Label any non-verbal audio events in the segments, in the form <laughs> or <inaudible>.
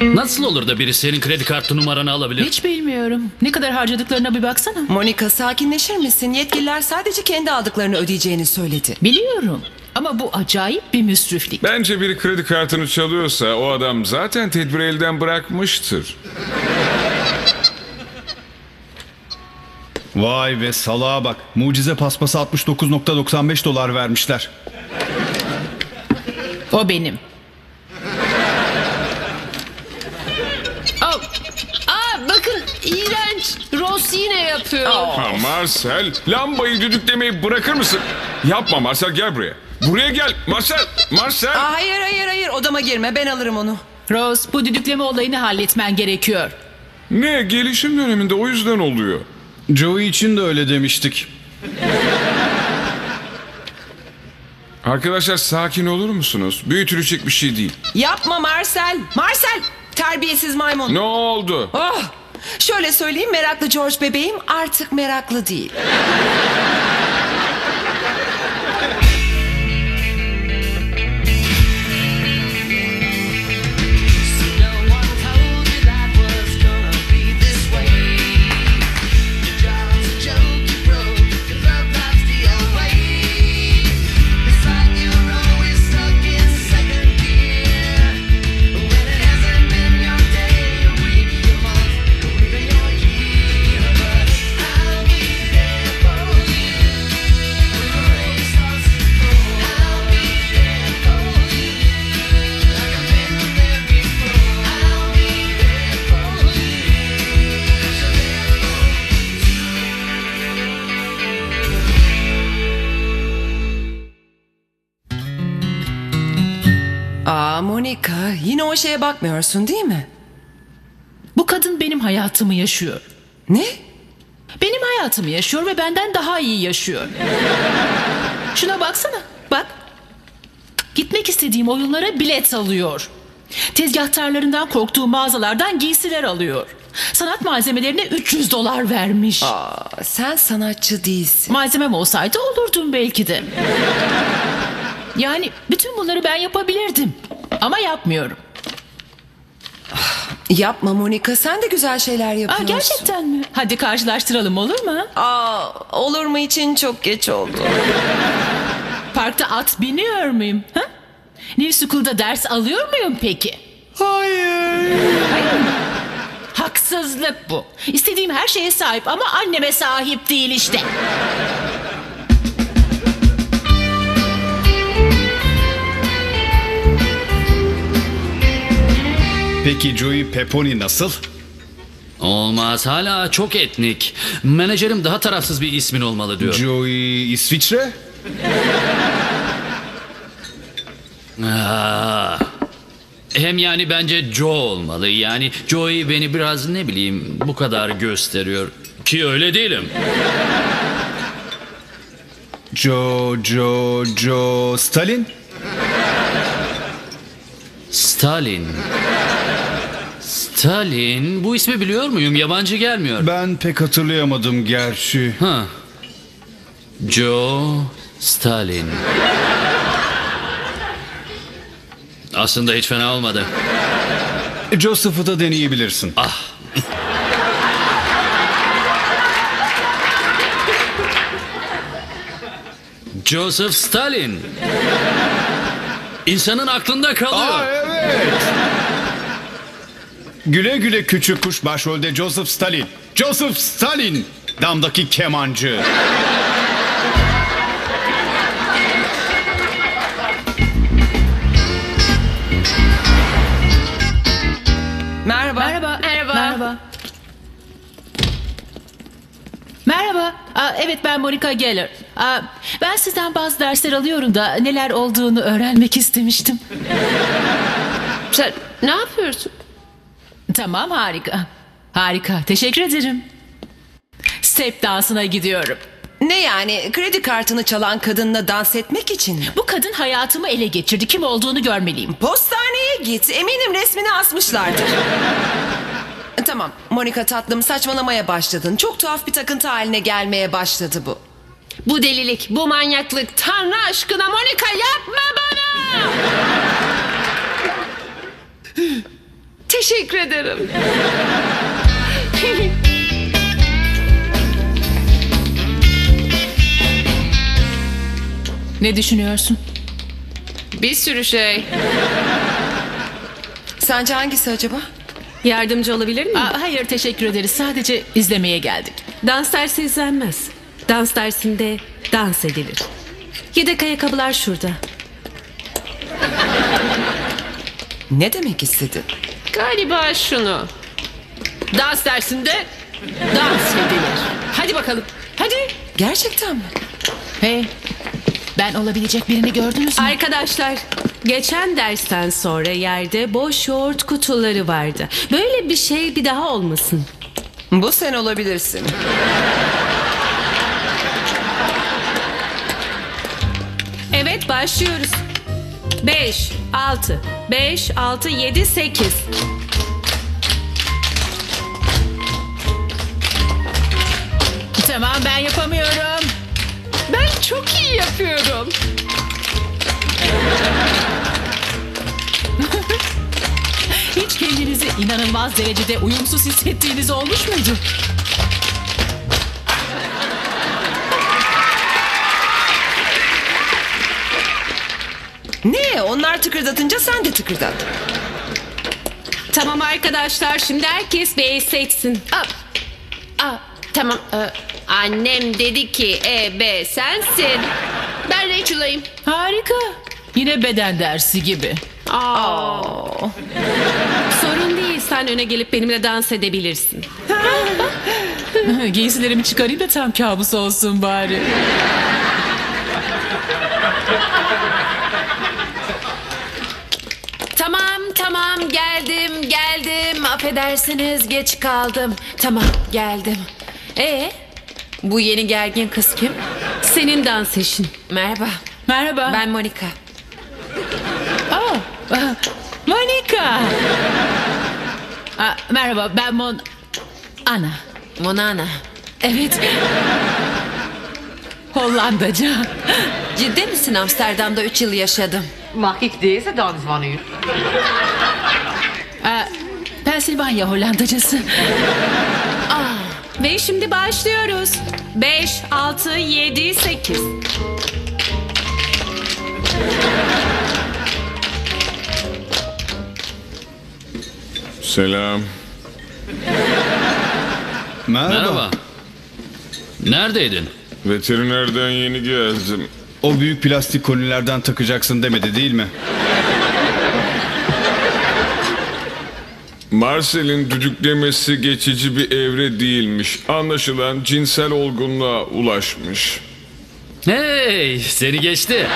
Nasıl olur da biri senin kredi kartı numaranı alabilir? Hiç bilmiyorum. Ne kadar harcadıklarına bir baksana. Monika sakinleşir misin? Yetkililer sadece kendi aldıklarını ödeyeceğini söyledi. Biliyorum. Ama bu acayip bir müsriflik. Bence biri kredi kartını çalıyorsa o adam zaten tedbiri elden bırakmıştır. Vay be salağa bak. Mucize paspası 69.95 dolar vermişler. O benim. İğrenç. Ross yine yapıyor. Ha Marcel, lambayı düdüklemeyi bırakır mısın? Yapma Marcel gel buraya. Buraya gel Marcel, Marcel. Aa, hayır hayır hayır odama girme ben alırım onu. Rose bu düdükleme olayını halletmen gerekiyor. Ne gelişim döneminde o yüzden oluyor. Joey için de öyle demiştik. Arkadaşlar sakin olur musunuz? Büyütülecek bir şey değil. Yapma Marcel. Marcel terbiyesiz maymun. Ne oldu? Oh, şöyle söyleyeyim meraklı George bebeğim artık meraklı değil. Şeye bakmıyorsun değil mi? Bu kadın benim hayatımı yaşıyor. Ne? Benim hayatımı yaşıyor ve benden daha iyi yaşıyor. Şuna baksana. Bak. Gitmek istediğim oyunlara bilet alıyor. Tezgahtarlarından korktuğu mağazalardan giysiler alıyor. Sanat malzemelerine 300 dolar vermiş. Aa, sen sanatçı değilsin. Malzemem olsaydı olurdum belki de. Yani bütün bunları ben yapabilirdim. Ama yapmıyorum. Yapma Monika sen de güzel şeyler Aa, yapıyorsun. gerçekten mi? Hadi karşılaştıralım olur mu? Aa, olur mu için çok geç oldu. Parkta at biniyor muyum? Ha? New School'da ders alıyor muyum peki? Hayır. Hayır mı? Haksızlık bu. İstediğim her şeye sahip ama anneme sahip değil işte. Peki Joey Peponi nasıl? Olmaz hala çok etnik. Menajerim daha tarafsız bir ismin olmalı diyor. Joey İsviçre? Aa, hem yani bence Joe olmalı. Yani Joey beni biraz ne bileyim bu kadar gösteriyor. Ki öyle değilim. Joe, Joe, Joe Stalin? Stalin. Stalin. Bu ismi biliyor muyum? Yabancı gelmiyor. Ben pek hatırlayamadım gerçi. Ha. Joe Stalin. Aslında hiç fena olmadı. Joseph'ı da deneyebilirsin. Joseph Stalin. İnsanın aklında kalıyor. Aa evet. Güle güle küçük kuş başrolde Joseph Stalin. Joseph Stalin. Damdaki kemancı. Merhaba. Merhaba. Merhaba. Merhaba. Merhaba. Aa, evet ben Monica Geller. Aa, ben sizden bazı dersler alıyorum da neler olduğunu öğrenmek istemiştim. Sen ne yapıyorsun? Tamam harika. Harika. Teşekkür ederim. Step dansına gidiyorum. Ne yani kredi kartını çalan kadınla dans etmek için mi? Bu kadın hayatımı ele geçirdi. Kim olduğunu görmeliyim. Postaneye git. Eminim resmini asmışlardır. tamam Monika tatlım saçmalamaya başladın. Çok tuhaf bir takıntı haline gelmeye başladı bu. Bu delilik, bu manyaklık. Tanrı aşkına Monika yapma bana. Teşekkür ederim. <laughs> Ne düşünüyorsun? Bir sürü şey. Sence hangisi acaba? Yardımcı olabilir miyim? Aa, hayır teşekkür ederiz. Sadece izlemeye geldik. Dans dersi izlenmez. Dans dersinde dans edilir. Yedek ayakkabılar şurada. Ne demek istedin? Galiba şunu. Dans dersinde dans edilir. Hadi bakalım. Hadi. Gerçekten mi? Hey, ben olabilecek birini gördünüz mü? Arkadaşlar, geçen dersten sonra yerde boş yoğurt kutuları vardı. Böyle bir şey bir daha olmasın. Bu sen olabilirsin. Evet, başlıyoruz. 5, 6, 5, 6, 7, 8. Tamam ben yapamıyorum. Ben çok iyi yapıyorum. <laughs> Hiç kendinizi inanılmaz derecede uyumsuz hissettiğiniz olmuş muydu? Ne? Onlar tıkırdatınca sen de tıkırdat. Tamam arkadaşlar, şimdi herkes bir seçsin. Aa, aa, tamam. Ee, annem dedi ki E, B sensin. Ben Rachel'ayım. Harika. Yine beden dersi gibi. Aa. Sorun değil, sen öne gelip benimle dans edebilirsin. <laughs> Giysilerimi çıkarayım da tam kabus olsun bari. Tamam tamam geldim geldim affedersiniz geç kaldım tamam geldim. E bu yeni gergin kız kim? Senin dans eşin. Merhaba Merhaba. ben Monika. Aa, ah, Monika. Aa, merhaba ben Mon... Ana. Monana. Evet. Hollandaca. Ciddi misin Amsterdam'da 3 yıl yaşadım. Mag ik deze dans van u? Pensilvanya Hollandacası. Ve şimdi başlıyoruz. 5, 6, 7, 8. Selam. Merhaba. Merhaba. Neredeydin? Veterinerden yeni geldim. O büyük plastik konilerden takacaksın demedi değil mi? Marcel'in düdüklemesi geçici bir evre değilmiş. Anlaşılan cinsel olgunluğa ulaşmış. Hey, seni geçti.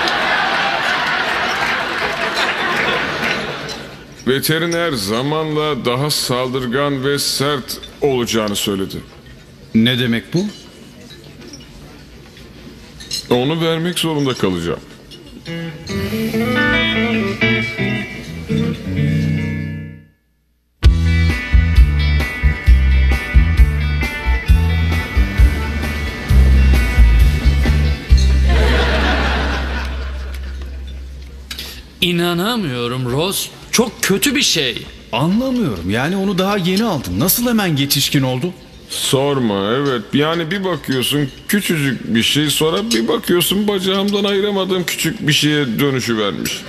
Veteriner zamanla daha saldırgan ve sert olacağını söyledi. Ne demek bu? Onu vermek zorunda kalacağım. İnanamıyorum Rose. Çok kötü bir şey. Anlamıyorum. Yani onu daha yeni aldın. Nasıl hemen yetişkin oldu? Sorma evet yani bir bakıyorsun küçücük bir şey sonra bir bakıyorsun bacağımdan ayıramadığım küçük bir şeye dönüşü vermiş.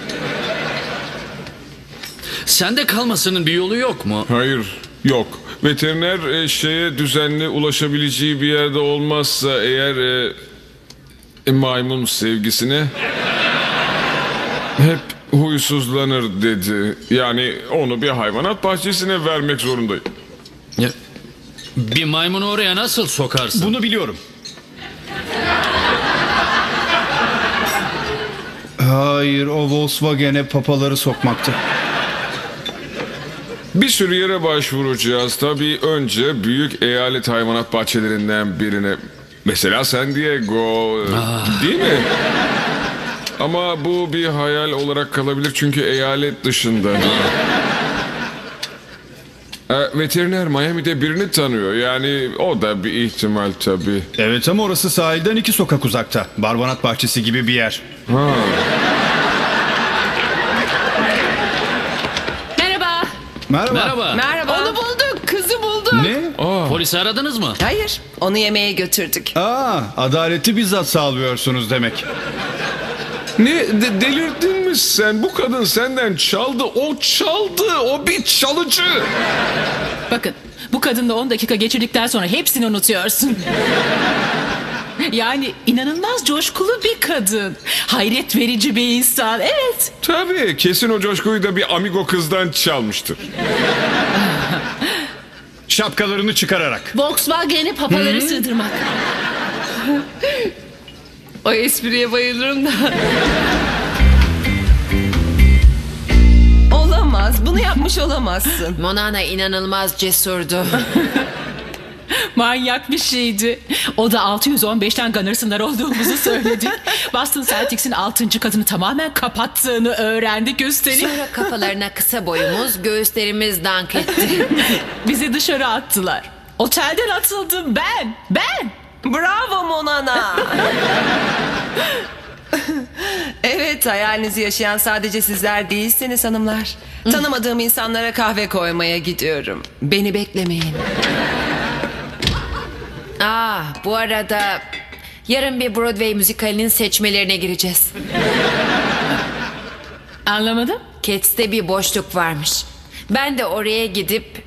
Sende kalmasının bir yolu yok mu? Hayır yok. Veteriner e, şeye düzenli ulaşabileceği bir yerde olmazsa eğer e, e, maymun sevgisine hep huysuzlanır dedi. Yani onu bir hayvanat bahçesine vermek zorundayım. Ya, Bir maymunu oraya nasıl sokarsın? Bunu biliyorum. Hayır o Volkswagen'e papaları sokmaktı. Bir sürü yere başvuracağız. Tabii önce büyük eyalet hayvanat bahçelerinden birine. Mesela San Diego. Değil mi? Ama bu bir hayal olarak kalabilir çünkü eyalet dışında. E, veteriner Miami'de birini tanıyor. Yani o da bir ihtimal tabii. Evet ama orası sahilden iki sokak uzakta. Barbanat bahçesi gibi bir yer. Merhaba. Merhaba. Merhaba. Merhaba. Onu bulduk. Kızı bulduk. Ne? Polisi aradınız mı? Hayır, onu yemeğe götürdük. Aa, adaleti bizzat sağlıyorsunuz demek. Ne de- delirdin mi sen? Bu kadın senden çaldı. O çaldı. O bir çalıcı. Bakın bu kadınla 10 dakika geçirdikten sonra hepsini unutuyorsun. Yani inanılmaz coşkulu bir kadın. Hayret verici bir insan. Evet. Tabii kesin o coşkuyu da bir amigo kızdan çalmıştır. Şapkalarını çıkararak. Volkswagen'i papaları sığdırmak. O espriye bayılırım da. Olamaz, bunu yapmış olamazsın. Monana inanılmaz cesurdu. <laughs> Manyak bir şeydi. O da 615'ten Gunners'ınlar olduğumuzu söyledi. <laughs> Boston Celtics'in 6. kadını tamamen kapattığını öğrendik üstelik. Sonra kafalarına kısa boyumuz, göğüslerimiz dank etti. <laughs> Bizi dışarı attılar. Otelden atıldım ben. Ben. Bravo Monana. evet, hayalinizi yaşayan sadece sizler değilsiniz hanımlar. Tanımadığım insanlara kahve koymaya gidiyorum. Beni beklemeyin. Aa, bu arada yarın bir Broadway müzikalinin seçmelerine gireceğiz. Anlamadım. Cats'te bir boşluk varmış. Ben de oraya gidip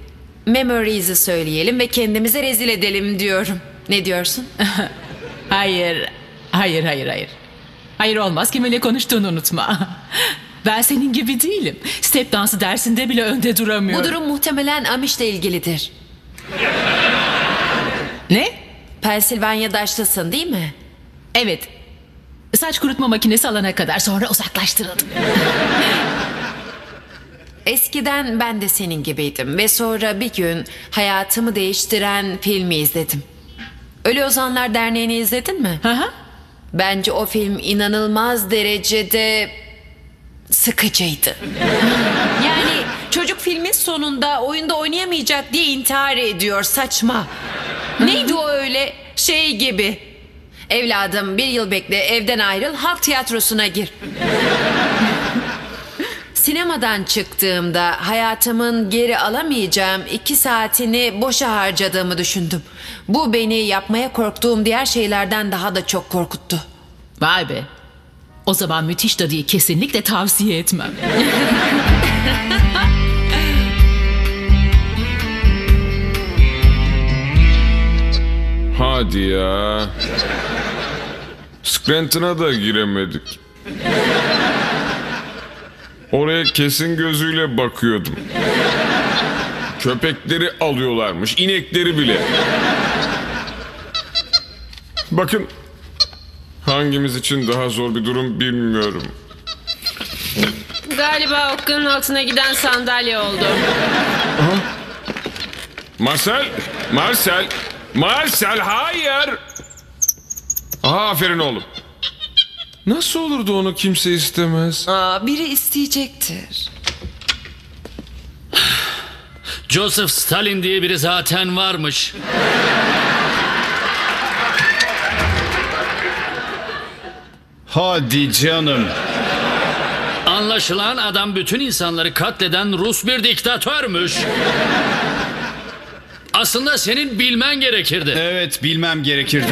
Memories'i söyleyelim ve kendimize rezil edelim diyorum. Ne diyorsun? <laughs> Hayır. Hayır, hayır, hayır. Hayır olmaz. Kiminle konuştuğunu unutma. <laughs> Ben senin gibi değilim. Step dansı dersinde bile önde Bu duramıyorum. durum muhtemelen Amish'le ilgilidir. <laughs> Ne? Pensilvanya daşlısın değil mi? Evet. Saç kurutma makinesi alana kadar sonra uzaklaştırıldım. Eskiden ben de senin gibiydim ve sonra bir gün hayatımı değiştiren filmi izledim. Ölü Ozanlar Derneği'ni izledin mi? Hı hı. Bence o film inanılmaz derecede sıkıcıydı. <laughs> yani çocuk filmin sonunda oyunda oynayamayacak diye intihar ediyor saçma. Neydi o öyle şey gibi? Evladım bir yıl bekle evden ayrıl halk tiyatrosuna gir. Sinemadan çıktığımda hayatımın geri alamayacağım iki saatini boşa harcadığımı düşündüm. Bu beni yapmaya korktuğum diğer şeylerden daha da çok korkuttu. Vay be. O zaman müthiş dadıyı kesinlikle tavsiye etmem. <laughs> Hadi ya. Scranton'a da giremedik. Oraya kesin gözüyle bakıyordum. Köpekleri alıyorlarmış, inekleri bile. Bakın hangimiz için daha zor bir durum bilmiyorum. Galiba okkanın altına giden sandalye oldu. Marcel, Marcel, Marcel hayır. Aha, aferin oğlum. Nasıl olurdu onu kimse istemez? Aa, biri isteyecektir. <sighs> Joseph Stalin diye biri zaten varmış. Hadi canım. Anlaşılan adam bütün insanları katleden Rus bir diktatörmüş. Aslında senin bilmen gerekirdi. Evet bilmem gerekirdi.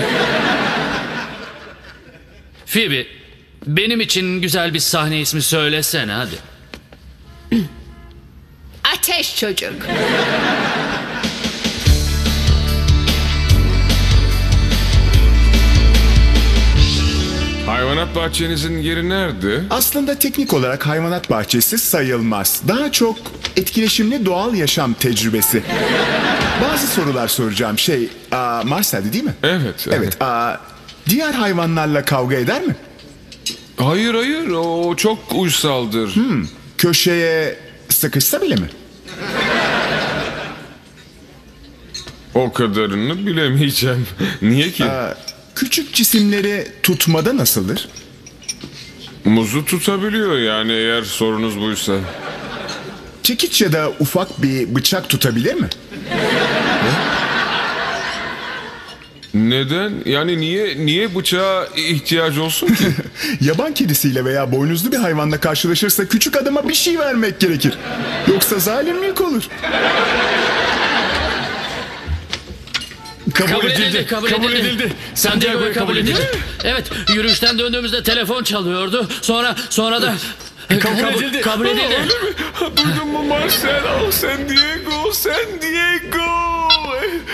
Phoebe, benim için güzel bir sahne ismi söylesene hadi. <clears throat> Ateş çocuk. Hayvanat bahçenizin yeri nerede? Aslında teknik olarak hayvanat bahçesi sayılmaz. Daha çok etkileşimli doğal yaşam tecrübesi. Bazı sorular soracağım. Şey, aa, Marcel'di değil mi? Evet. Evet. aa, diğer hayvanlarla kavga eder mi? Hayır hayır o çok uysaldır. Köşeye sıkışsa bile mi? O kadarını bilemeyeceğim. <laughs> Niye ki? Aa, küçük cisimleri tutmada nasıldır? Muzu tutabiliyor yani eğer sorunuz buysa. Çekiç ya da ufak bir bıçak tutabilir mi? Neden? Yani niye niye bıçağa ihtiyacı olsun ki? <laughs> Yaban kedisiyle veya boynuzlu bir hayvanla karşılaşırsa küçük adama bir şey vermek gerekir. Yoksa zalimlik olur. Kabul, edildi. kabul, edildi. San Diego'ya kabul edildi. Evet, yürüyüşten döndüğümüzde telefon çalıyordu. Sonra sonra da <laughs> kabul, edildi. Kabul edildi. Duydun mu Marcel? Oh San Diego, San Diego.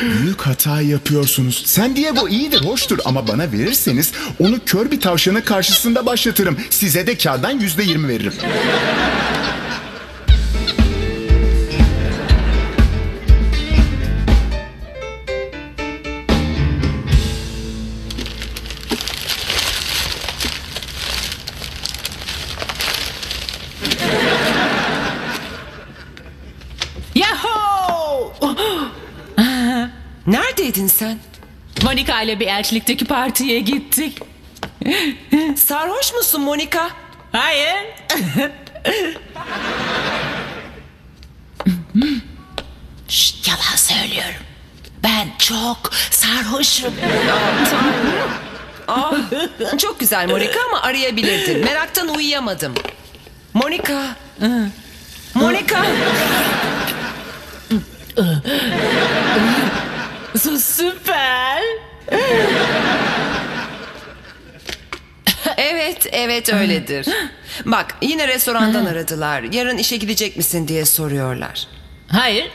Büyük hata yapıyorsunuz. San Diego iyidir, hoştur ama bana verirseniz onu kör bir tavşanın karşısında başlatırım. Size de kardan yüzde yirmi veririm. Neredeydin sen? Monica ile bir elçilikteki partiye gittik. <laughs> Sarhoş musun Monika? Hayır. Şşt, yalan söylüyorum. Ben çok sarhoşum. Çok güzel Monika ama arayabilirdin. Meraktan uyuyamadım. Monika. Monika. Süper. Evet, evet öyledir. Bak yine restorandan aradılar. Yarın işe gidecek misin diye soruyorlar. Hayır.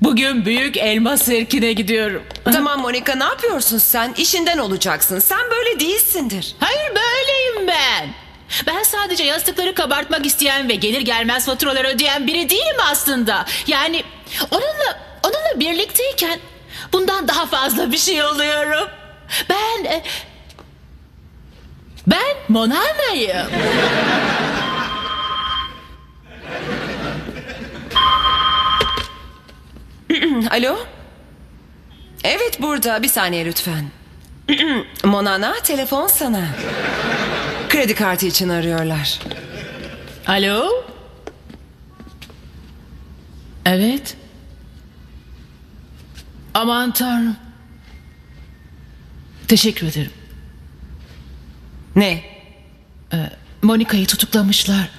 Bugün büyük elma sirkine gidiyorum. Tamam Monika ne yapıyorsun sen? İşinden olacaksın. Sen böyle değilsindir. Hayır böyleyim ben. Ben sadece yastıkları kabartmak isteyen ve gelir gelmez faturaları ödeyen biri değilim aslında. Yani onunla onunla birlikteyken bundan daha fazla bir şey oluyorum. Ben e, ben Monana'yım. <clears throat> Alo? Evet burada. Bir saniye lütfen. <clears throat> Monana telefon sana. Kredi kartı için arıyorlar. Alo? Evet. Aman tanrım. Teşekkür ederim. Ne? Monika'yı tutuklamışlar.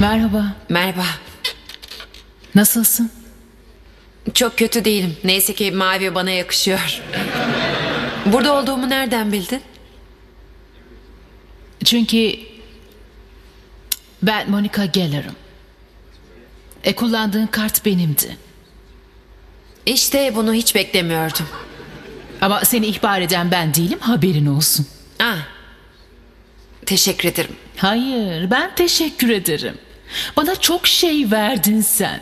Merhaba. Merhaba. Nasılsın? Çok kötü değilim. Neyse ki mavi bana yakışıyor. Burada olduğumu nereden bildin? Çünkü ben Monica Geller'ım. E kullandığın kart benimdi. İşte bunu hiç beklemiyordum. Ama seni ihbar eden ben değilim haberin olsun. Ah. Teşekkür ederim. Hayır, ben teşekkür ederim. Bana çok şey verdin sen.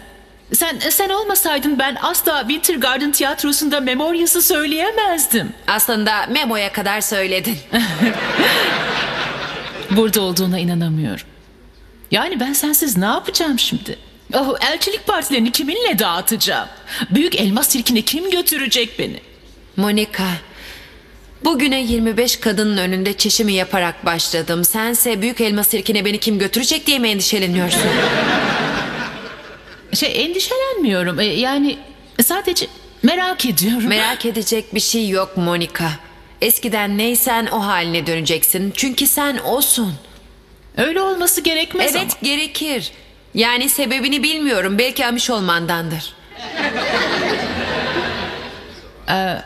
Sen sen olmasaydın ben asla Winter Garden tiyatrosunda Memorias'ı söyleyemezdim. Aslında Memo'ya kadar söyledin. <laughs> Burada olduğuna inanamıyorum. Yani ben sensiz ne yapacağım şimdi? Oh, elçilik partilerini kiminle dağıtacağım? Büyük elmas sirkine kim götürecek beni? Monika. Bugüne 25 kadının önünde çişimi yaparak başladım. Sense büyük elma sirkine beni kim götürecek diye mi endişeleniyorsun? Şey endişelenmiyorum. E, yani sadece merak ediyorum. Merak edecek bir şey yok Monika. Eskiden neysen o haline döneceksin. Çünkü sen osun. Öyle olması gerekmez Evet gerekir. Yani sebebini bilmiyorum. Belki amış olmandandır. ama <laughs>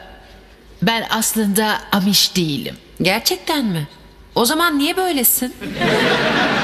ben aslında Amiş değilim. Gerçekten mi? O zaman niye böylesin? <laughs>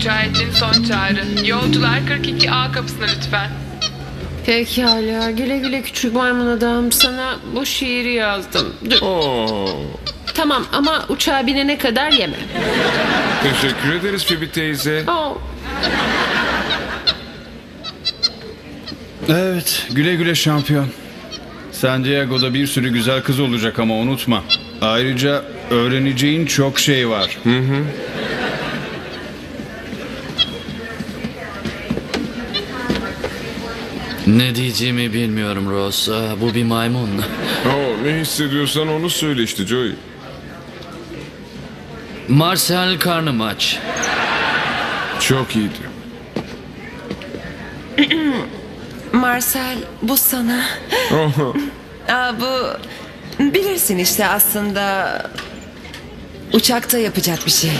uçağı için son çağrı. Yolcular 42A kapısına lütfen. Pekala güle güle küçük maymun adam. Sana bu şiiri yazdım. Dur, Oo, tamam ama uçağa binene kadar yeme. teşekkür ederiz Phoebe teyze. Oh. Evet, güle güle şampiyon. San Diego'da bir sürü güzel kız olacak ama unutma. Ayrıca öğreneceğin çok şey var. Ne diyeceğimi bilmiyorum Ross. Aa, bu bir maymun. <laughs> Oo, ne hissediyorsan onu söyle işte Joey. Marcel karnım aç. Çok iyiydi. <clears throat> Marcel bu sana. Aa, bu bilirsin işte aslında uçakta yapacak bir şey.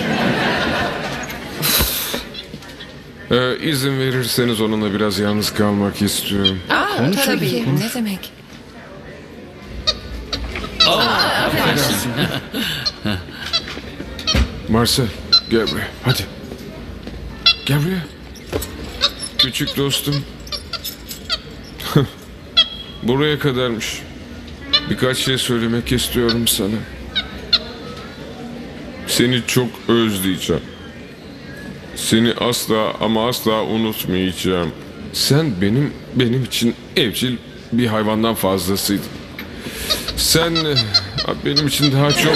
Ee, izin verirseniz onunla biraz yalnız kalmak istiyorum. Aa, tabii. Ne demek? <laughs> Marcel gel buraya hadi. Gel buraya. Küçük dostum. <laughs> buraya kadarmış. Birkaç şey söylemek istiyorum sana. Seni çok özleyeceğim. Seni asla ama asla unutmayacağım. Sen benim benim için evcil bir hayvandan fazlasıydın. Sen eh, benim için daha çok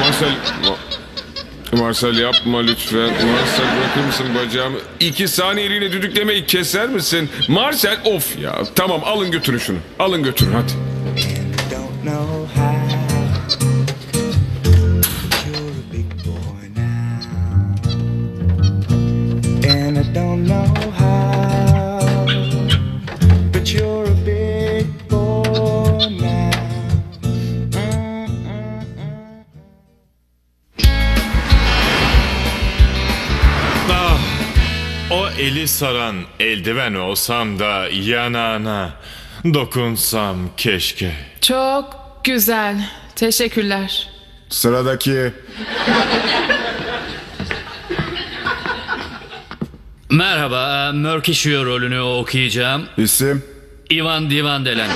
Marcel Ma- Marcel yapma lütfen. Marcel bırakır mısın bacağımı? İki saniyeliğine düdüklemeyi keser misin? Marcel of ya. Tamam alın götürün şunu. Alın götürün hadi. Eli saran eldiven olsam da yanağına dokunsam keşke. Çok güzel. Teşekkürler. Sıradaki Merhaba, Murkishio rolünü okuyacağım. isim Ivan Divandelen.